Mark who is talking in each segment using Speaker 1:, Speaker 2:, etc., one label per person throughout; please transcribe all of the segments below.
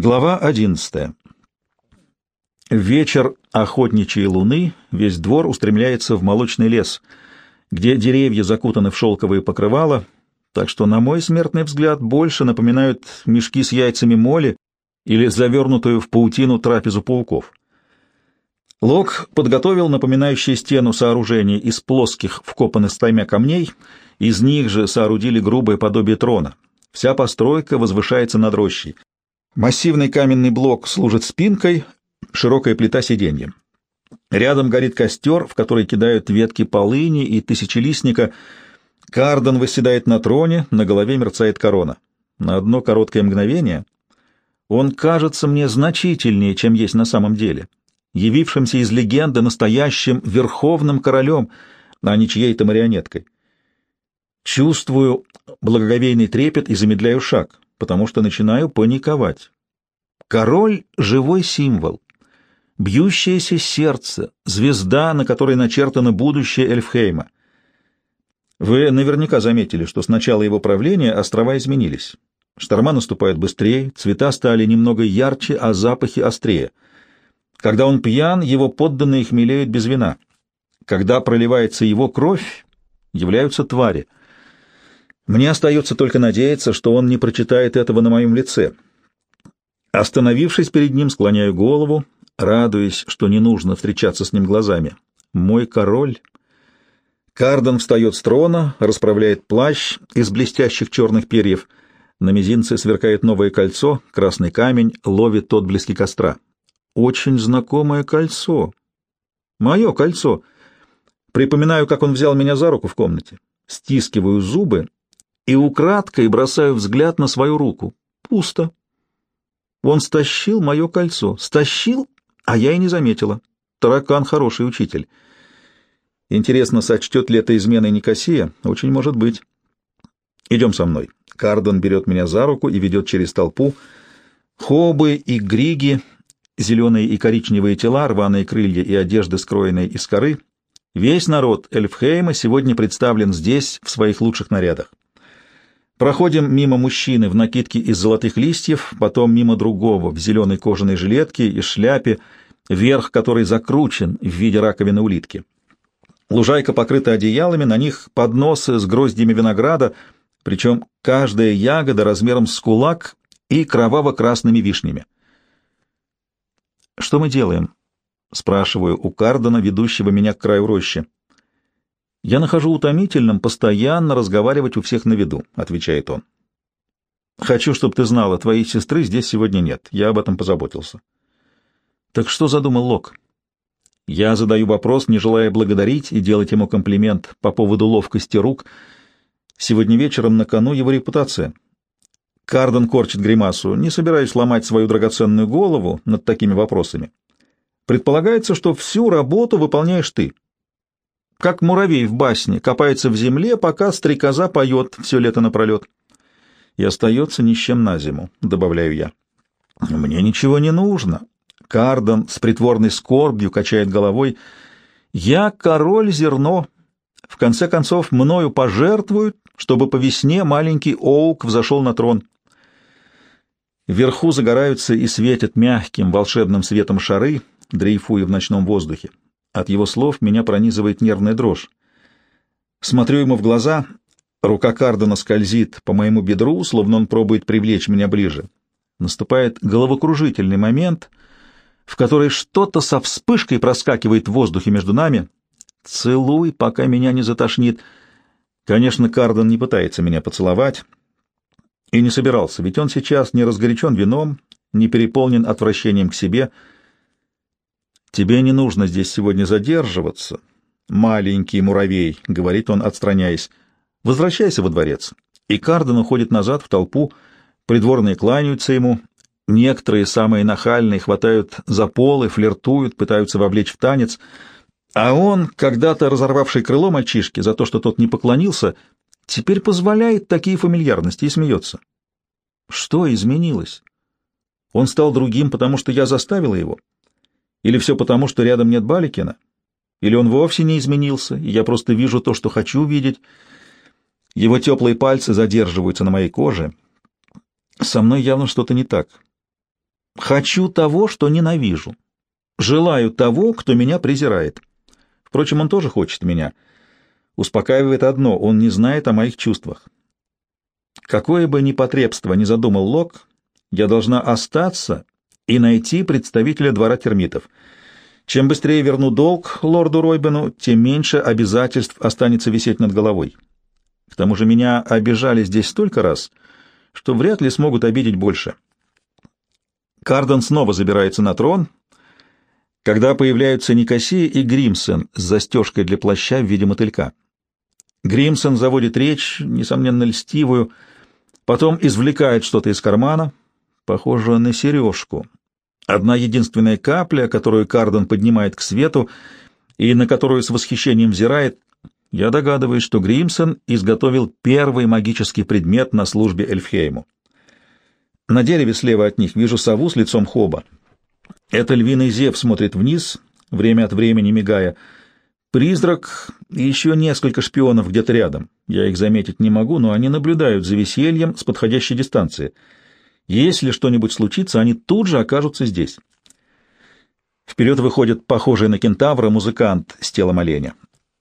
Speaker 1: Глава одиннадцатая. Вечер охотничьей луны, весь двор устремляется в молочный лес, где деревья закутаны в шелковые покрывала, так что, на мой смертный взгляд, больше напоминают мешки с яйцами моли или завернутую в паутину трапезу пауков. Лок подготовил напоминающее стену сооружение из плоских, вкопанных стаймя камней, из них же соорудили грубое подобие трона. Вся постройка возвышается над рощей. Массивный каменный блок служит спинкой, широкая плита сиденьем. Рядом горит костер, в который кидают ветки полыни и тысячелистника. Кардон восседает на троне, на голове мерцает корона. На одно короткое мгновение он кажется мне значительнее, чем есть на самом деле, явившимся из легенды настоящим верховным королем, а не чьей-то марионеткой. Чувствую благоговейный трепет и замедляю шаг потому что начинаю паниковать. Король — живой символ, бьющееся сердце, звезда, на которой начертано будущее Эльфхейма. Вы наверняка заметили, что с начала его правления острова изменились. Шторма наступают быстрее, цвета стали немного ярче, а запахи острее. Когда он пьян, его подданные хмелеют без вина. Когда проливается его кровь, являются твари — мне остается только надеяться, что он не прочитает этого на моем лице. Остановившись перед ним, склоняю голову, радуясь, что не нужно встречаться с ним глазами. Мой король... Кардон встает с трона, расправляет плащ из блестящих черных перьев. На мизинце сверкает новое кольцо, красный камень ловит тот блески костра. Очень знакомое кольцо. Мое кольцо. Припоминаю, как он взял меня за руку в комнате. Стискиваю зубы и украдкой бросаю взгляд на свою руку. Пусто. Он стащил мое кольцо. Стащил, а я и не заметила. Таракан хороший учитель. Интересно, сочтет ли это изменой Никосия? Очень может быть. Идем со мной. Кардон берет меня за руку и ведет через толпу. Хобы и григи, зеленые и коричневые тела, рваные крылья и одежды, скроенные из коры. Весь народ Эльфхейма сегодня представлен здесь в своих лучших нарядах. Проходим мимо мужчины в накидке из золотых листьев, потом мимо другого в зеленой кожаной жилетке и шляпе, верх которой закручен в виде раковины улитки. Лужайка покрыта одеялами, на них подносы с гроздьями винограда, причем каждая ягода размером с кулак и кроваво-красными вишнями. «Что мы делаем?» — спрашиваю у Кардона, ведущего меня к краю рощи. «Я нахожу утомительным постоянно разговаривать у всех на виду», — отвечает он. «Хочу, чтобы ты знала, твоей сестры здесь сегодня нет. Я об этом позаботился». «Так что задумал Лок?» Я задаю вопрос, не желая благодарить и делать ему комплимент по поводу ловкости рук. Сегодня вечером на кону его репутация. Карден корчит гримасу. Не собираюсь ломать свою драгоценную голову над такими вопросами. Предполагается, что всю работу выполняешь ты как муравей в басне, копается в земле, пока стрекоза поет все лето напролет. И остается ни с чем на зиму, добавляю я. Мне ничего не нужно. Кардон с притворной скорбью качает головой. Я король зерно. В конце концов, мною пожертвуют, чтобы по весне маленький Оук взошел на трон. Вверху загораются и светят мягким волшебным светом шары, дрейфуя в ночном воздухе. От его слов меня пронизывает нервная дрожь. Смотрю ему в глаза, рука Кардена скользит по моему бедру, словно он пробует привлечь меня ближе. Наступает головокружительный момент, в который что-то со вспышкой проскакивает в воздухе между нами. «Целуй, пока меня не затошнит». Конечно, Карден не пытается меня поцеловать и не собирался, ведь он сейчас не разгорячен вином, не переполнен отвращением к себе — «Тебе не нужно здесь сегодня задерживаться, маленький муравей», — говорит он, отстраняясь. «Возвращайся во дворец». И Карден уходит назад в толпу, придворные кланяются ему, некоторые, самые нахальные, хватают за полы, флиртуют, пытаются вовлечь в танец, а он, когда-то разорвавший крыло мальчишки за то, что тот не поклонился, теперь позволяет такие фамильярности и смеется. Что изменилось? Он стал другим, потому что я заставила его? Или все потому, что рядом нет Баликина? Или он вовсе не изменился, и я просто вижу то, что хочу видеть? Его теплые пальцы задерживаются на моей коже. Со мной явно что-то не так. Хочу того, что ненавижу. Желаю того, кто меня презирает. Впрочем, он тоже хочет меня. Успокаивает одно — он не знает о моих чувствах. Какое бы непотребство ни задумал Лок, я должна остаться и найти представителя двора термитов. Чем быстрее верну долг лорду Ройбену, тем меньше обязательств останется висеть над головой. К тому же меня обижали здесь столько раз, что вряд ли смогут обидеть больше. Карден снова забирается на трон, когда появляются Никосия и Гримсон с застежкой для плаща в виде мотылька. Гримсон заводит речь, несомненно, льстивую, потом извлекает что-то из кармана, похожее на сережку. Одна единственная капля, которую Карден поднимает к свету и на которую с восхищением взирает, я догадываюсь, что Гримсон изготовил первый магический предмет на службе Эльфхейму. На дереве слева от них вижу сову с лицом хоба. Это львиный зев смотрит вниз, время от времени мигая. Призрак и еще несколько шпионов где-то рядом. Я их заметить не могу, но они наблюдают за весельем с подходящей дистанции. Если что-нибудь случится, они тут же окажутся здесь. Вперед выходит похожий на кентавра музыкант с телом оленя.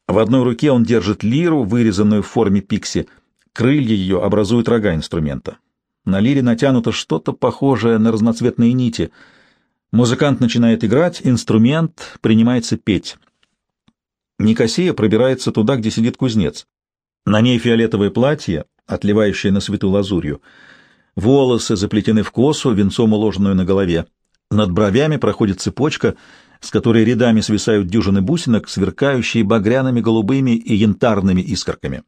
Speaker 1: В одной руке он держит лиру, вырезанную в форме пикси. Крылья ее образуют рога инструмента. На лире натянуто что-то похожее на разноцветные нити. Музыкант начинает играть, инструмент принимается петь. Никосия пробирается туда, где сидит кузнец. На ней фиолетовое платье, отливающее на свету лазурью. Волосы заплетены в косу, венцом уложенную на голове. Над бровями проходит цепочка — с которой рядами свисают дюжины бусинок, сверкающие багряными, голубыми и янтарными искорками.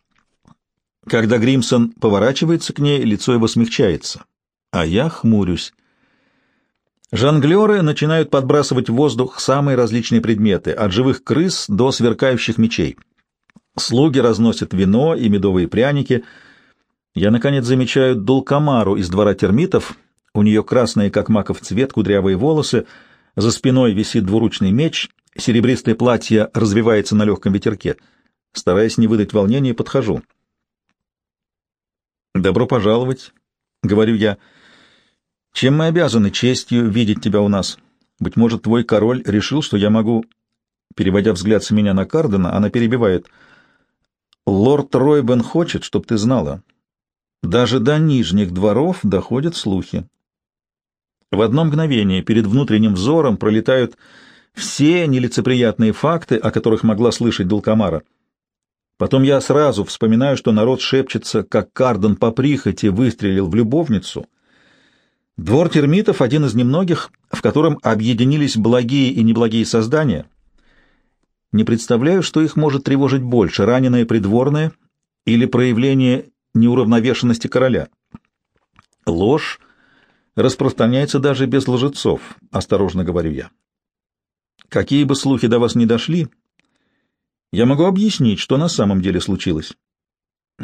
Speaker 1: Когда Гримсон поворачивается к ней, лицо его смягчается, а я хмурюсь. Жонглеры начинают подбрасывать в воздух самые различные предметы, от живых крыс до сверкающих мечей. Слуги разносят вино и медовые пряники. Я, наконец, замечаю Дулкамару из двора термитов. У нее красные, как маков цвет, кудрявые волосы — за спиной висит двуручный меч, серебристое платье развивается на легком ветерке. Стараясь не выдать волнения, подхожу. «Добро пожаловать», — говорю я. «Чем мы обязаны честью видеть тебя у нас? Быть может, твой король решил, что я могу...» Переводя взгляд с меня на Кардена, она перебивает. «Лорд Ройбен хочет, чтоб ты знала. Даже до нижних дворов доходят слухи. В одно мгновение перед внутренним взором пролетают все нелицеприятные факты, о которых могла слышать Дулкамара. Потом я сразу вспоминаю, что народ шепчется, как Карден по прихоти выстрелил в любовницу. Двор термитов — один из немногих, в котором объединились благие и неблагие создания. Не представляю, что их может тревожить больше — раненые придворные или проявление неуравновешенности короля. Ложь распространяется даже без лжецов, осторожно говорю я. Какие бы слухи до вас не дошли, я могу объяснить, что на самом деле случилось.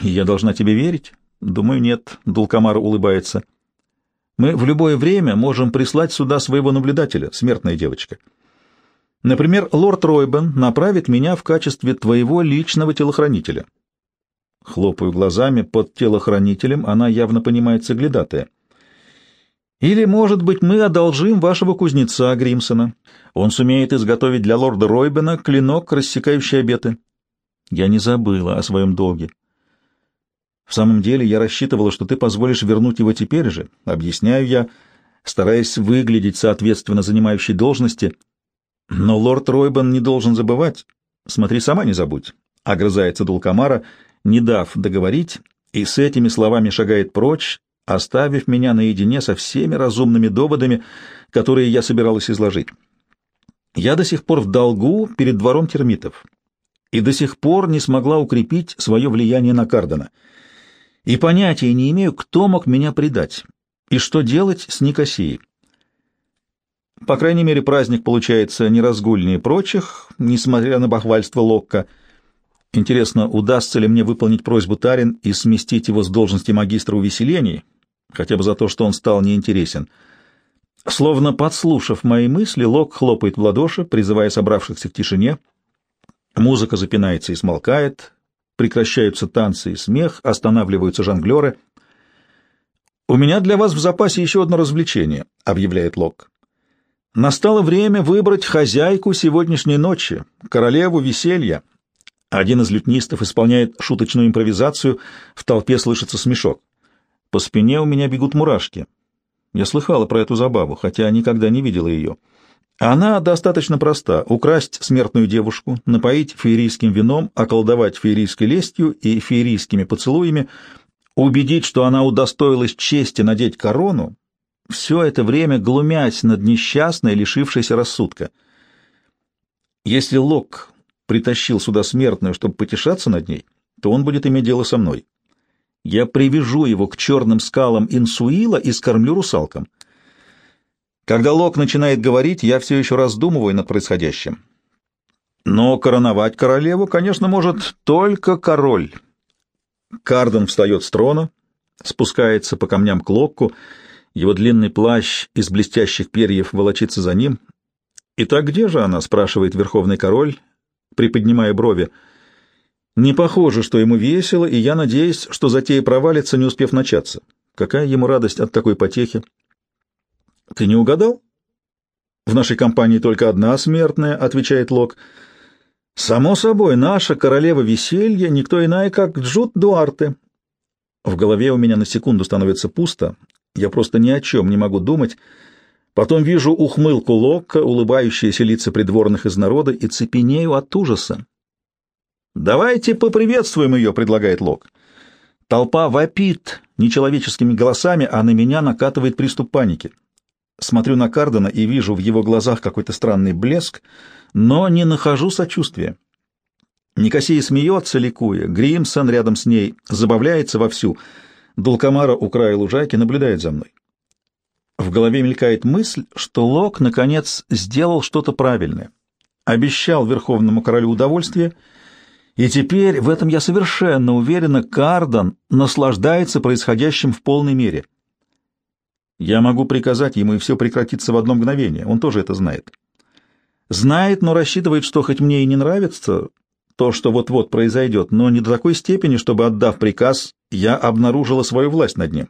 Speaker 1: Я должна тебе верить? Думаю, нет, Дулкамар улыбается. Мы в любое время можем прислать сюда своего наблюдателя, смертная девочка. Например, лорд Ройбен направит меня в качестве твоего личного телохранителя. Хлопаю глазами, под телохранителем она явно понимает соглядатая. Или, может быть, мы одолжим вашего кузнеца Гримсона. Он сумеет изготовить для лорда Ройбена клинок, рассекающий обеты. Я не забыла о своем долге. В самом деле я рассчитывала, что ты позволишь вернуть его теперь же, объясняю я, стараясь выглядеть соответственно занимающей должности. Но лорд Ройбен не должен забывать. Смотри, сама не забудь, — огрызается Дулкамара, не дав договорить, и с этими словами шагает прочь, оставив меня наедине со всеми разумными доводами, которые я собиралась изложить. Я до сих пор в долгу перед двором термитов и до сих пор не смогла укрепить свое влияние на Кардена. И понятия не имею, кто мог меня предать и что делать с Никосией. По крайней мере, праздник получается не разгульнее прочих, несмотря на бахвальство Локка — Интересно, удастся ли мне выполнить просьбу Тарин и сместить его с должности магистра увеселений, хотя бы за то, что он стал неинтересен. Словно подслушав мои мысли, Лок хлопает в ладоши, призывая собравшихся к тишине. Музыка запинается и смолкает, прекращаются танцы и смех, останавливаются жонглеры. «У меня для вас в запасе еще одно развлечение», — объявляет Лок. «Настало время выбрать хозяйку сегодняшней ночи, королеву веселья». Один из лютнистов исполняет шуточную импровизацию, в толпе слышится смешок. По спине у меня бегут мурашки. Я слыхала про эту забаву, хотя никогда не видела ее. Она достаточно проста — украсть смертную девушку, напоить феерийским вином, околдовать феерийской лестью и феерийскими поцелуями, убедить, что она удостоилась чести надеть корону, все это время глумясь над несчастной, лишившейся рассудка. Если Лок притащил сюда смертную, чтобы потешаться над ней, то он будет иметь дело со мной. Я привяжу его к черным скалам Инсуила и скормлю русалкам. Когда Лок начинает говорить, я все еще раздумываю над происходящим. Но короновать королеву, конечно, может только король. Карден встает с трона, спускается по камням к Локку, его длинный плащ из блестящих перьев волочится за ним. «Итак, где же она?» — спрашивает верховный король, приподнимая брови. «Не похоже, что ему весело, и я надеюсь, что затея провалится, не успев начаться. Какая ему радость от такой потехи?» Ты не угадал? В нашей компании только одна смертная, отвечает Лок. Само собой, наша королева веселья никто иная, как Джуд Дуарте. В голове у меня на секунду становится пусто. Я просто ни о чем не могу думать. Потом вижу ухмылку Локка, улыбающиеся лица придворных из народа, и цепенею от ужаса. «Давайте поприветствуем ее», — предлагает Лок. Толпа вопит нечеловеческими голосами, а на меня накатывает приступ паники. Смотрю на Кардена и вижу в его глазах какой-то странный блеск, но не нахожу сочувствия. Никосия смеется, ликуя, Гримсон рядом с ней забавляется вовсю, Дулкамара у края лужайки наблюдает за мной. В голове мелькает мысль, что Лок, наконец, сделал что-то правильное. Обещал Верховному Королю удовольствие, и теперь, в этом я совершенно уверена, Карден наслаждается происходящим в полной мере — я могу приказать ему, и все прекратится в одно мгновение. Он тоже это знает. Знает, но рассчитывает, что хоть мне и не нравится то, что вот-вот произойдет, но не до такой степени, чтобы, отдав приказ, я обнаружила свою власть над ним.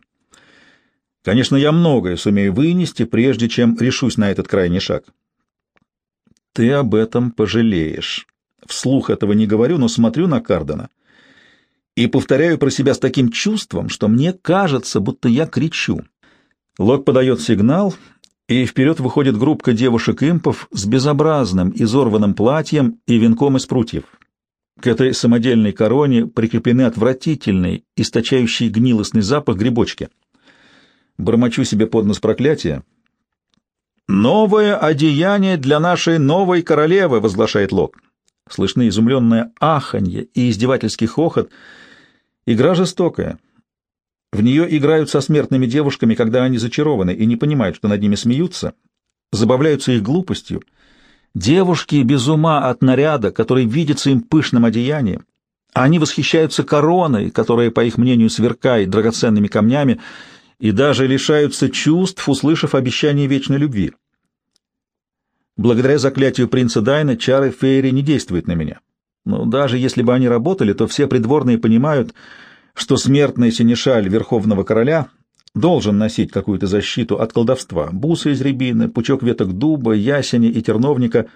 Speaker 1: Конечно, я многое сумею вынести, прежде чем решусь на этот крайний шаг. Ты об этом пожалеешь. Вслух этого не говорю, но смотрю на Кардена и повторяю про себя с таким чувством, что мне кажется, будто я кричу. Лок подает сигнал, и вперед выходит группка девушек-импов с безобразным, изорванным платьем и венком из прутьев. К этой самодельной короне прикреплены отвратительный, источающий гнилостный запах грибочки. Бормочу себе под нос проклятия. «Новое одеяние для нашей новой королевы!» — возглашает Лок. Слышны изумленное аханье и издевательский хохот. Игра жестокая. В нее играют со смертными девушками, когда они зачарованы и не понимают, что над ними смеются, забавляются их глупостью. Девушки без ума от наряда, который видится им пышным одеянием. Они восхищаются короной, которая, по их мнению, сверкает драгоценными камнями, и даже лишаются чувств, услышав обещание вечной любви. Благодаря заклятию принца Дайна чары Фейри не действуют на меня. Но даже если бы они работали, то все придворные понимают, что смертный синешаль Верховного Короля должен носить какую-то защиту от колдовства. Бусы из рябины, пучок веток дуба, ясеня и терновника.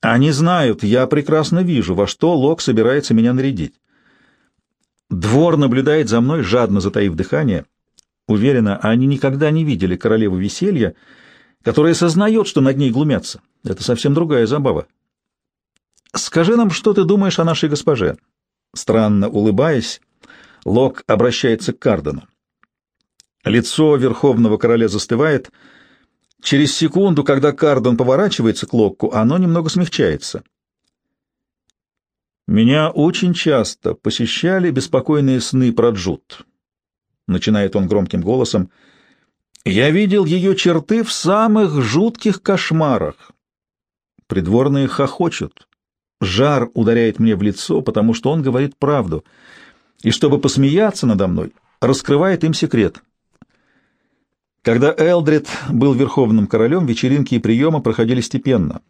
Speaker 1: Они знают, я прекрасно вижу, во что Лок собирается меня нарядить. Двор наблюдает за мной, жадно затаив дыхание. Уверена, они никогда не видели королеву веселья, которая сознает, что над ней глумятся. Это совсем другая забава. «Скажи нам, что ты думаешь о нашей госпоже?» Странно улыбаясь, Лок обращается к Кардену. Лицо Верховного Короля застывает. Через секунду, когда Карден поворачивается к Локку, оно немного смягчается. «Меня очень часто посещали беспокойные сны про Джуд», — начинает он громким голосом. «Я видел ее черты в самых жутких кошмарах. Придворные хохочут. Жар ударяет мне в лицо, потому что он говорит правду» и, чтобы посмеяться надо мной, раскрывает им секрет. Когда Элдрид был верховным королем, вечеринки и приемы проходили степенно.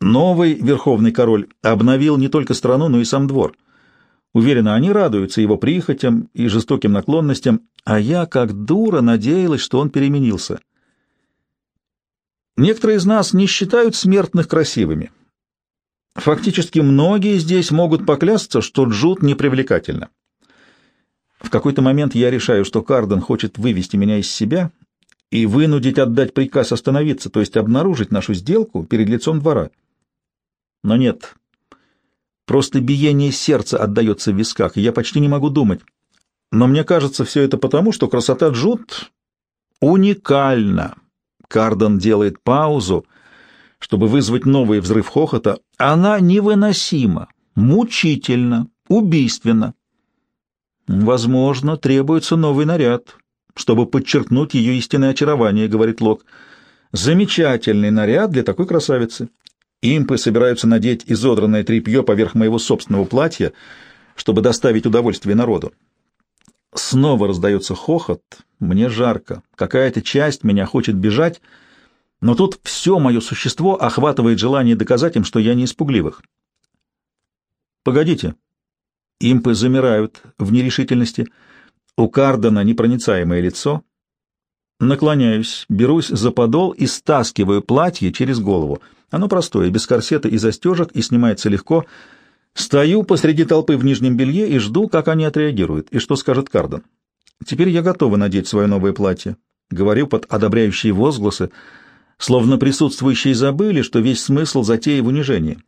Speaker 1: Новый верховный король обновил не только страну, но и сам двор. Уверена, они радуются его прихотям и жестоким наклонностям, а я, как дура, надеялась, что он переменился. Некоторые из нас не считают смертных красивыми. Фактически многие здесь могут поклясться, что Джуд непривлекательна. В какой-то момент я решаю, что Карден хочет вывести меня из себя и вынудить отдать приказ остановиться, то есть обнаружить нашу сделку перед лицом двора. Но нет, Просто биение сердца отдается в висках, и я почти не могу думать. Но мне кажется, все это потому, что красота Джуд уникальна. Кардон делает паузу, чтобы вызвать новый взрыв хохота. Она невыносима, мучительна, убийственна. Возможно, требуется новый наряд, чтобы подчеркнуть ее истинное очарование, говорит Лок. Замечательный наряд для такой красавицы. Импы собираются надеть изодранное тряпье поверх моего собственного платья, чтобы доставить удовольствие народу. Снова раздается хохот. Мне жарко. Какая-то часть меня хочет бежать, но тут все мое существо охватывает желание доказать им, что я не испугливых. Погодите. Импы замирают в нерешительности. У Кардена непроницаемое лицо. Наклоняюсь, берусь за подол и стаскиваю платье через голову — оно простое, без корсета и застежек, и снимается легко. Стою посреди толпы в нижнем белье и жду, как они отреагируют, и что скажет Карден. Теперь я готова надеть свое новое платье. Говорю под одобряющие возгласы, словно присутствующие забыли, что весь смысл затеи в унижении.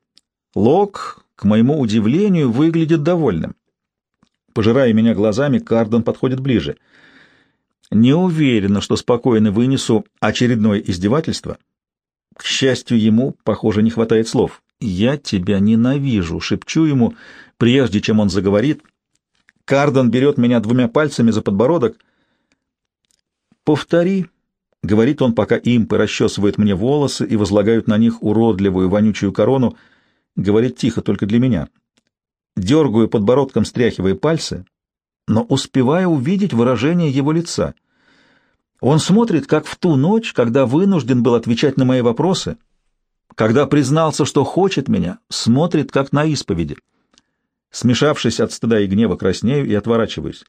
Speaker 1: Лок, к моему удивлению, выглядит довольным. Пожирая меня глазами, Карден подходит ближе. Не уверена, что спокойно вынесу очередное издевательство, к счастью, ему, похоже, не хватает слов. «Я тебя ненавижу», — шепчу ему, прежде чем он заговорит. Кардон берет меня двумя пальцами за подбородок. «Повтори», — говорит он, пока импы расчесывают мне волосы и возлагают на них уродливую вонючую корону. Говорит тихо, только для меня. Дергаю подбородком, стряхивая пальцы, но успеваю увидеть выражение его лица — он смотрит, как в ту ночь, когда вынужден был отвечать на мои вопросы, когда признался, что хочет меня, смотрит, как на исповеди. Смешавшись от стыда и гнева, краснею и отворачиваюсь.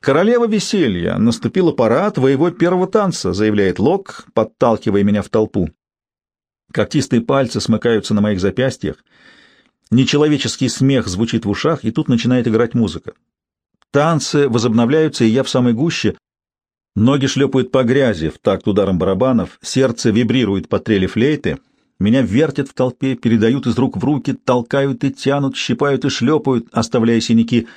Speaker 1: «Королева веселья! Наступила пора твоего первого танца», — заявляет Лок, подталкивая меня в толпу. Когтистые пальцы смыкаются на моих запястьях. Нечеловеческий смех звучит в ушах, и тут начинает играть музыка. Танцы возобновляются, и я в самой гуще — Ноги шлепают по грязи в такт ударом барабанов, сердце вибрирует по трели флейты, меня вертят в толпе, передают из рук в руки, толкают и тянут, щипают и шлепают, оставляя синяки.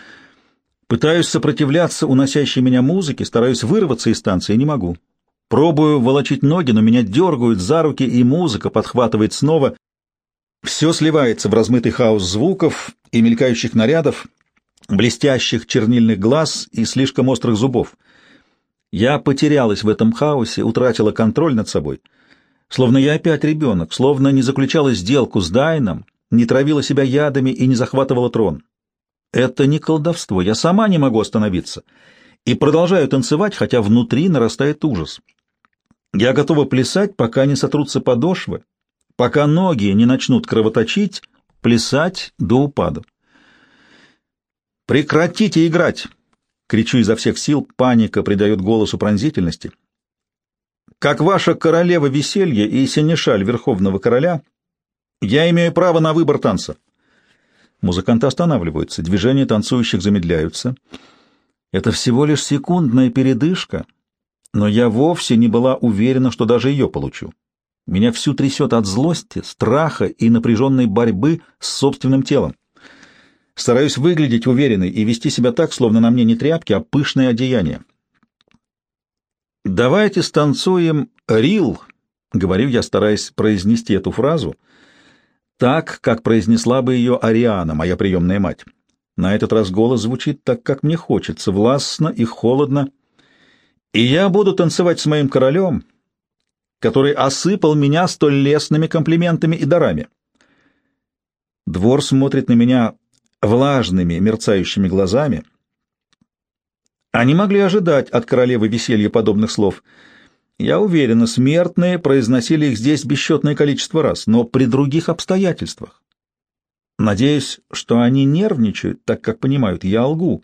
Speaker 1: Пытаюсь сопротивляться уносящей меня музыке, стараюсь вырваться из станции, не могу. Пробую волочить ноги, но меня дергают за руки, и музыка подхватывает снова. Все сливается в размытый хаос звуков и мелькающих нарядов, блестящих чернильных глаз и слишком острых зубов — я потерялась в этом хаосе, утратила контроль над собой. Словно я опять ребенок, словно не заключала сделку с Дайном, не травила себя ядами и не захватывала трон. Это не колдовство, я сама не могу остановиться. И продолжаю танцевать, хотя внутри нарастает ужас. Я готова плясать, пока не сотрутся подошвы, пока ноги не начнут кровоточить, плясать до упаду. «Прекратите играть!» Кричу изо всех сил, паника придает голосу пронзительности. Как ваша королева веселья и сенешаль верховного короля, я имею право на выбор танца. Музыканты останавливаются, движения танцующих замедляются. Это всего лишь секундная передышка, но я вовсе не была уверена, что даже ее получу. Меня всю трясет от злости, страха и напряженной борьбы с собственным телом. Стараюсь выглядеть уверенной и вести себя так, словно на мне не тряпки, а пышное одеяние. «Давайте станцуем рил», — говорю я, стараясь произнести эту фразу, так, как произнесла бы ее Ариана, моя приемная мать. На этот раз голос звучит так, как мне хочется, властно и холодно. И я буду танцевать с моим королем, который осыпал меня столь лестными комплиментами и дарами. Двор смотрит на меня влажными, мерцающими глазами. Они могли ожидать от королевы веселья подобных слов. Я уверена, смертные произносили их здесь бесчетное количество раз, но при других обстоятельствах. Надеюсь, что они нервничают, так как понимают, я лгу.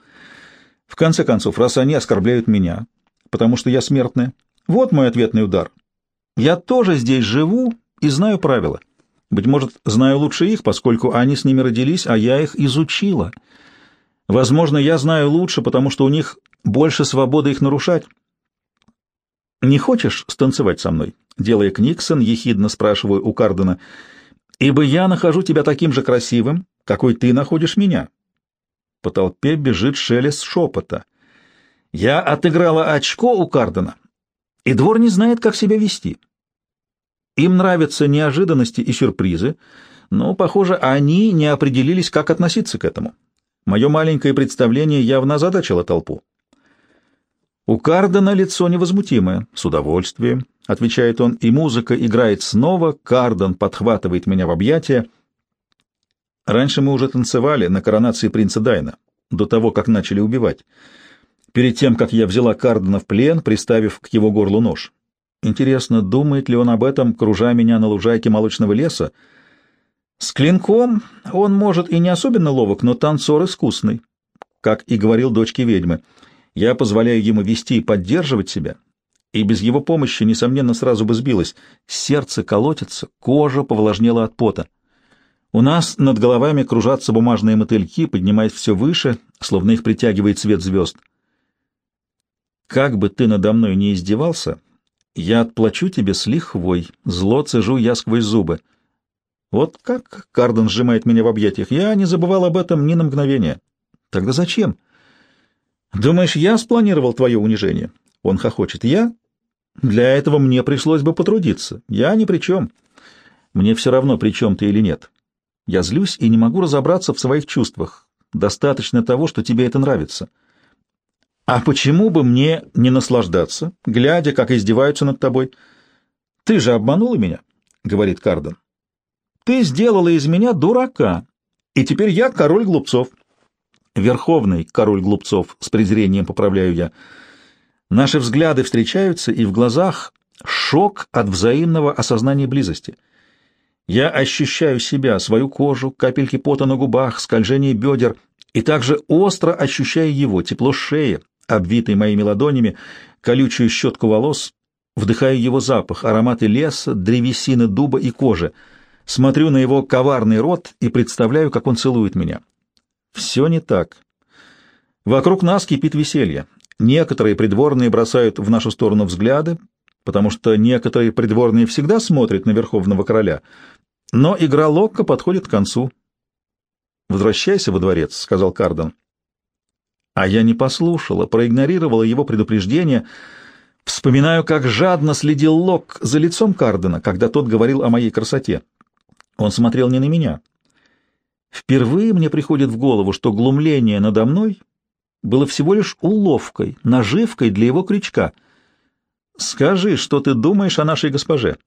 Speaker 1: В конце концов, раз они оскорбляют меня, потому что я смертная, вот мой ответный удар. Я тоже здесь живу и знаю правила. Быть может, знаю лучше их, поскольку они с ними родились, а я их изучила. Возможно, я знаю лучше, потому что у них больше свободы их нарушать. «Не хочешь станцевать со мной?» Делая Книксон, ехидно спрашиваю у Кардена, «Ибо я нахожу тебя таким же красивым, какой ты находишь меня». По толпе бежит шелест шепота. «Я отыграла очко у Кардена, и двор не знает, как себя вести. Им нравятся неожиданности и сюрпризы, но, похоже, они не определились, как относиться к этому. Мое маленькое представление явно озадачило толпу. У Кардена лицо невозмутимое, с удовольствием, — отвечает он, и музыка играет снова, Карден подхватывает меня в объятия. Раньше мы уже танцевали на коронации принца Дайна, до того, как начали убивать. Перед тем, как я взяла Кардена в плен, приставив к его горлу нож. Интересно, думает ли он об этом, кружа меня на лужайке молочного леса? С клинком он, может, и не особенно ловок, но танцор искусный, как и говорил дочке ведьмы — я позволяю ему вести и поддерживать себя, и без его помощи, несомненно, сразу бы сбилось. Сердце колотится, кожа повлажнела от пота. У нас над головами кружатся бумажные мотыльки, поднимаясь все выше, словно их притягивает свет звезд. Как бы ты надо мной не издевался, я отплачу тебе с лихвой, зло цежу я сквозь зубы. Вот как Карден сжимает меня в объятиях, я не забывал об этом ни на мгновение. Тогда зачем? — Думаешь, я спланировал твое унижение? Он хохочет. Я? Для этого мне пришлось бы потрудиться. Я ни при чем. Мне все равно, при чем ты или нет. Я злюсь и не могу разобраться в своих чувствах. Достаточно того, что тебе это нравится. А почему бы мне не наслаждаться, глядя, как издеваются над тобой? Ты же обманула меня, — говорит Карден. Ты сделала из меня дурака, и теперь я король глупцов. Верховный король глупцов, с презрением поправляю я. Наши взгляды встречаются, и в глазах шок от взаимного осознания близости. Я ощущаю себя, свою кожу, капельки пота на губах, скольжение бедер, и также остро ощущаю его, тепло шеи, обвитой моими ладонями, колючую щетку волос, вдыхаю его запах, ароматы леса, древесины, дуба и кожи, смотрю на его коварный рот и представляю, как он целует меня. Все не так. Вокруг нас кипит веселье. Некоторые придворные бросают в нашу сторону взгляды, потому что некоторые придворные всегда смотрят на верховного короля. Но игра Локка подходит к концу. «Возвращайся во дворец», — сказал Кардон. А я не послушала, проигнорировала его предупреждение. Вспоминаю, как жадно следил Лок за лицом Кардена, когда тот говорил о моей красоте. Он смотрел не на меня. Впервые мне приходит в голову, что глумление надо мной было всего лишь уловкой, наживкой для его крючка. «Скажи, что ты думаешь о нашей госпоже?»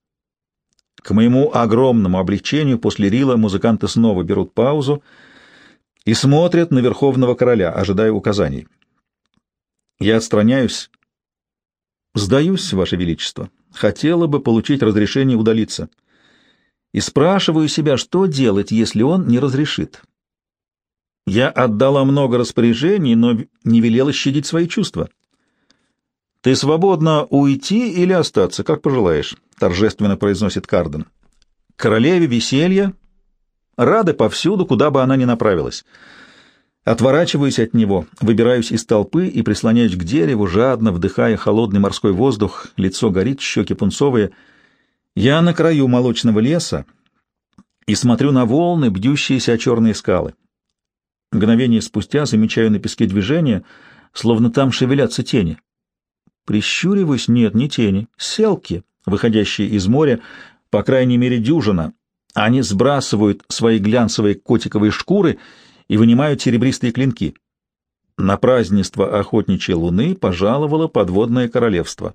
Speaker 1: К моему огромному облегчению после Рила музыканты снова берут паузу и смотрят на Верховного Короля, ожидая указаний. Я отстраняюсь. «Сдаюсь, Ваше Величество. Хотела бы получить разрешение удалиться» и спрашиваю себя, что делать, если он не разрешит. Я отдала много распоряжений, но не велела щадить свои чувства. «Ты свободна уйти или остаться, как пожелаешь», — торжественно произносит Карден. «Королеве веселья рады повсюду, куда бы она ни направилась». Отворачиваюсь от него, выбираюсь из толпы и прислоняюсь к дереву, жадно вдыхая холодный морской воздух, лицо горит, щеки пунцовые — я на краю молочного леса и смотрю на волны, бьющиеся о черные скалы. Мгновение спустя замечаю на песке движение, словно там шевелятся тени. Прищуриваюсь, нет, не тени, селки, выходящие из моря, по крайней мере дюжина. Они сбрасывают свои глянцевые котиковые шкуры и вынимают серебристые клинки. На празднество охотничьей луны пожаловало подводное королевство.